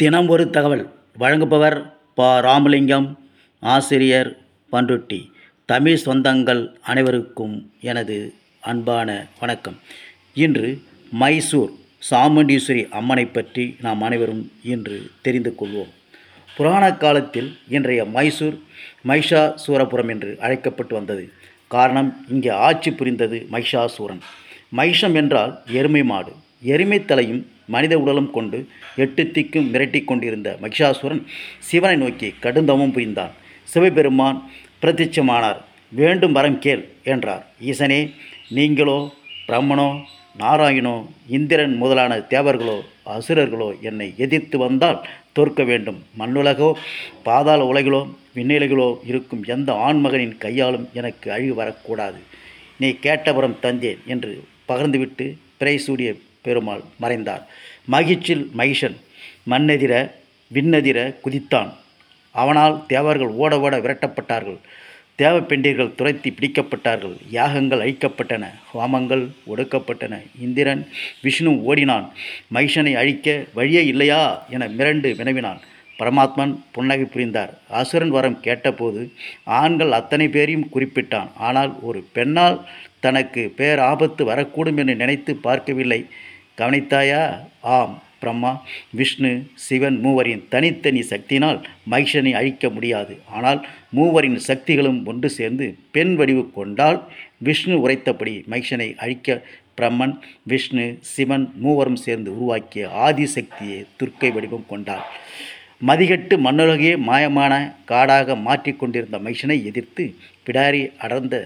தினம் ஒரு தகவல். வழங்குபவர் ப. ராமலிங்கம் ஆசிரியர் பண்ருட்டி. தமிழ் சொந்தங்கள் அனைவருக்கும் எனது அன்பான வணக்கம். இன்று மைசூர் சாமுண்டீஸ்வரி அம்மனை பற்றி நாம் அனைவரும் இன்று தெரிந்து கொள்வோம். புராண காலத்தில் இன்றைய மைசூர் மைஷாசூரபுரம் என்று அழைக்கப்பட்டு வந்தது. காரணம் இங்கே ஆட்சி புரிந்தது மைஷாசூரன். மைஷம் என்றால் எருமை மாடு. எருமை தலையும் மனித உடலும் கொண்டு எட்டு திக்கும் மிரட்டி கொண்டிருந்த மகிஷாசுரன் சிவனை நோக்கி கடுந்தவம் புரிந்தான். சிவபெருமான் பிரத்யட்சமானார் வேண்டும் வரம் கேள் என்றார். ஈசனே நீங்களோ பிரம்மனோ நாராயணோ இந்திரன் முதலான தேவர்களோ அசுரர்களோ என்னை எதிர்த்து வந்தால் தோற்க வேண்டும். மண்ணுலகோ பாதாள உலகிலோ விண்ணிலகிலோ இருக்கும் எந்த ஆண்மகனின் கையாலும் எனக்கு அழிவு வரக்கூடாது. நீ கேட்டபுறம் தந்தேன் என்று பகிர்ந்துவிட்டு பிரைசூடிய பெருமாள் மறைந்தார். மகிழ்ச்சில் மகிஷன் மண்ணெதிர விண்ணெதிர குதித்தான். அவனால் தேவர்கள் ஓட ஓட விரட்டப்பட்டார்கள். தேவப்பெண்டிர்கள் துரத்தி பிடிக்கப்பட்டார்கள். யாகங்கள் அழிக்கப்பட்டன. ஹோமங்கள் ஒடுக்கப்பட்டன. இந்திரன் விஷ்ணு ஓடினான். மகிஷனை அழிக்க வழியே இல்லையா என மிரண்டு வினவினான். பரமாத்மன் புன்னகை புரிந்தார். அசுரன் வரம் கேட்டபோது ஆண்கள் அத்தனை பேரையும் குறிப்பிட்டான். ஆனால் ஒரு பெண்ணால் தனக்கு பேர் ஆபத்து வரக்கூடும் என்று நினைத்து பார்க்கவில்லை. கவனித்தாயா? ஆம் பிரம்மா. விஷ்ணு சிவன் மூவரின் தனித்தனி சக்தியினால் மகிஷனை அழிக்க முடியாது. ஆனால் மூவரின் சக்திகளும் ஒன்று சேர்ந்து பெண் வடிவு கொண்டால் விஷ்ணு உரைத்தபடி மகிஷனை அழிக்க பிரம்மன் விஷ்ணு சிவன் மூவரும் சேர்ந்து உருவாக்கிய ஆதிசக்தியை துர்க்கை வடிவம் கொண்டார். மதிகட்டு மண்ணுலகையே மாயமான காடாக மாற்றிக்கொண்டிருந்த மகிஷனை எதிர்த்து பிடாரி அடர்ந்த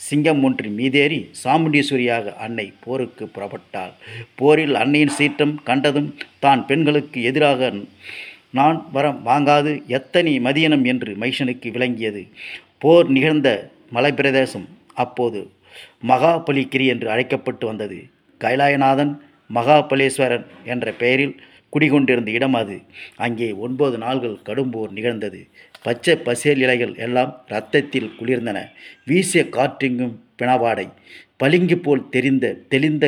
சிங்கம் ஒன்றின் மீதேறி சாமுண்டீஸ்வரியாக அன்னை போருக்கு புறப்பட்டாள். போரில் அன்னையின் சீற்றம் கண்டதும் தான் பெண்களுக்கு எதிராக நான் வரம் வாங்காது எத்தனை மதியனம் என்று மைஷனுக்கு விளங்கியது. போர் நிகழ்ந்த மலைப்பிரதேசம் அப்போது மகாபலிகிரி என்று அழைக்கப்பட்டு வந்தது. கைலாயநாதன் மகாபலேஸ்வரன் என்ற பெயரில் குடிகொண்டிருந்த இடம் அது. அங்கே ஒன்பது நாள்கள் கடும்போர் நிகழ்ந்தது. பச்சை பசேல் இலைகள் எல்லாம் இரத்தத்தில் குளிர்ந்தன. வீசிய காற்றெங்கும் பிணவாடை. பளிங்கு போல் தெரிந்த தெளிந்த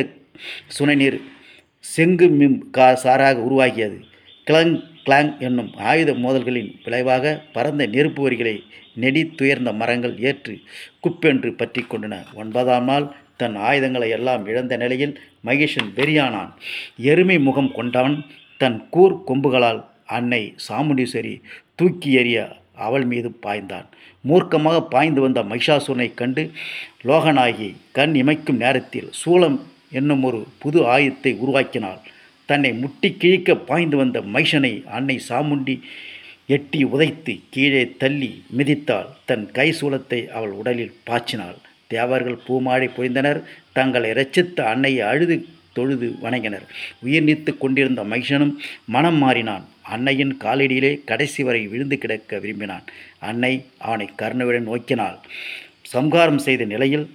சுனைநீர் செங்கு மிம் கா சாராக உருவாகியது. கிளங் கிளாங் என்னும் ஆயுத மோதல்களின் விளைவாக பரந்த நெருப்பு வரிகளை நெடி துயர்ந்த மரங்கள் ஏற்று குப்பென்று பற்றி கொண்டன. ஒன்பதாம் நாள் தன் ஆயுதங்களை எல்லாம் இழந்த நிலையில் மகேஷன் வெறியானான். எருமை முகம் கொண்டவன் தன் கூர் கொம்புகளால் அன்னை சாமுண்டீஸ்வரி தூக்கி எறிய அவள் மீது பாய்ந்தான். மூர்க்கமாக பாய்ந்து வந்த மைஷாசுரனை கண்டு லோகனாகி கண் இமைக்கும் நேரத்தில் சூளம் என்னும் ஒரு புது ஆயுதத்தை உருவாக்கினாள். தன்னை முட்டி கிழிக்க பாய்ந்து வந்த மைஷனை அன்னை சாமுண்டி எட்டி உதைத்து கீழே தள்ளி மிதித்தாள். தன் கை சூலத்தை அவள் உடலில் பாய்ச்சினாள். தேவர்கள் பூமாடி பொய்ந்தனர் தங்களை இரட்சித்த அன்னையை அழுது தொழுது வணங்கினர். உயிர் நீத்து கொண்டிருந்த மைஷனும் மனம் மாறினான். அன்னையின் காலடியிலே கடைசி வரை விழுந்து கிடக்க விரும்பினான். அன்னை அவனை கருணவுடன் நோக்கினாள். சம்காரம் செய்த நிலையில்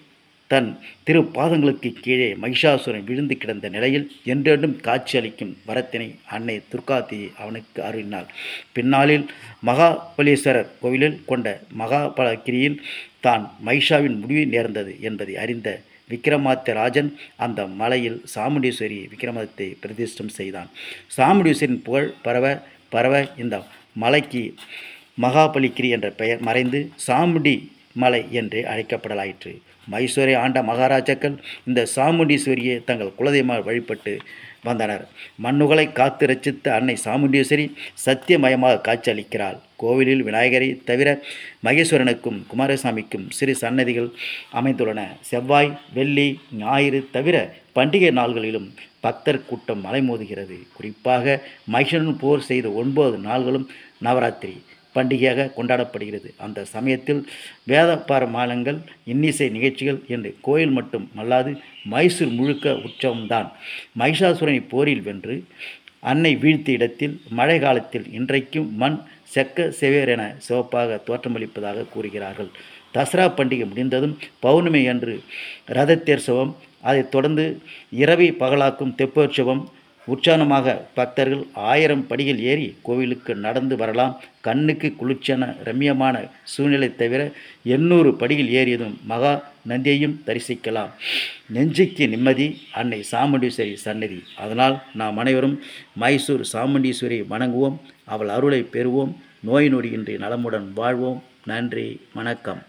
தன் திரு பாதங்களுக்கு கீழே மகிஷாசுரன் விழுந்து கிடந்த நிலையில் என்றென்றும் காட்சி அளிக்கும் வரத்தினை அன்னை துர்காத்தியை அவனுக்கு அருளினாள். பின்னாளில் மகாபலீஸ்வரர் கோவிலில் கொண்ட மகாபலகிரியில் தான் மகிஷாவின் முடிவு நேர்ந்தது என்பதை அறிந்த விக்ரமாத்திய ராஜன் அந்த மலையில் சாமுண்டீஸ்வரி விக்ரமாதித்தை பிரதிஷ்டம் செய்தான். சாமுண்டீஸ்வரின் புகழ் பரவ பரவ இந்த மலைக்கு மகாபலிகிரி என்ற பெயர் மறைந்து சாமுண்டி மலை என்று அழைக்கப்படலாயிற்று. மைசூரை ஆண்ட மகாராஜாக்கள் இந்த சாமுண்டீஸ்வரியை தங்கள் குலதெய்வமாக வழிபட்டு வந்தனர். மண்ணுகளை காத்து ரச்சித்த அன்னை சாமுண்டீஸ்வரி சத்தியமயமாக காட்சியளிக்கிறாள். கோவிலில் விநாயகரை தவிர மகேஸ்வரனுக்கும் குமாரசாமிக்கும் சிறு சன்னதிகள் அமைந்துள்ளன. செவ்வாய் வெள்ளி ஞாயிறு தவிர பண்டிகை நாள்களிலும் பக்தர் கூட்டம் மலைமோதுகிறது குறிப்பாக மகிஷன் போர் செய்த ஒன்பது நாள்களும் நவராத்திரி. பண்டிகையாக கொண்டாடப்படுகிறது. அந்த சமயத்தில் வேதப்பார மாலங்கள் இன்னிசை நிகழ்ச்சிகள் என்று கோயில் மட்டும் அல்லாது மைசூர் முழுக்க உற்சவம்தான். மகிஷாசுரனை போரில் வென்று அன்னை வீழ்த்திய இடத்தில் மழை காலத்தில் இன்றைக்கும் மண் செக்க செவேரென சிவப்பாக தோற்றமளிப்பதாக கூறுகிறார்கள். தசரா பண்டிகை முடிந்ததும் பௌர்ணமி அன்று ரதத்தேர்சவம் அதைத் தொடர்ந்து இரவை பகலாக்கும் தெப்போற்சவம் உற்சாகமாக பக்தர்கள் ஆயிரம் படிகள் ஏறி கோவிலுக்கு நடந்து வரலாம். கண்ணுக்கு குளிர்ச்சியான ரம்யமான சூழ்நிலை தவிர எண்ணூறு படிகள் ஏறியதும் மகா நந்தியையும் தரிசிக்கலாம். நெஞ்சுக்கு நிம்மதி அன்னை சாமுண்டீஸ்வரி சன்னதி அதனால் நாம் அனைவரும் மைசூர் சாமுண்டீஸ்வரி வணங்குவோம். அவள் அருளை பெறுவோம். நோய் நொடியின்றி நலமுடன் வாழ்வோம். நன்றி வணக்கம்.